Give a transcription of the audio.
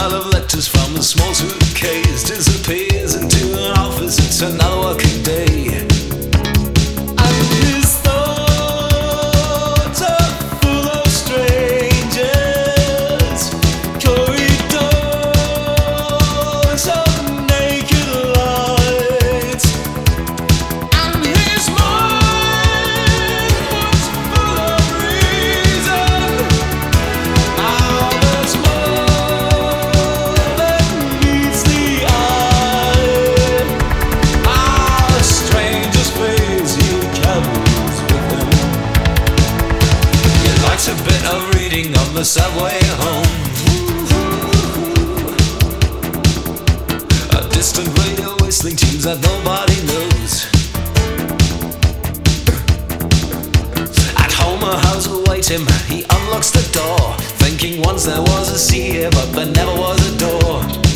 pile of letters from a small suitcase, disappears into an office. It's another working day. The subway home. A distant radio whistling tunes that nobody knows. At home, a house awaits him. He unlocks the door, thinking once there was a sea but there never was a door.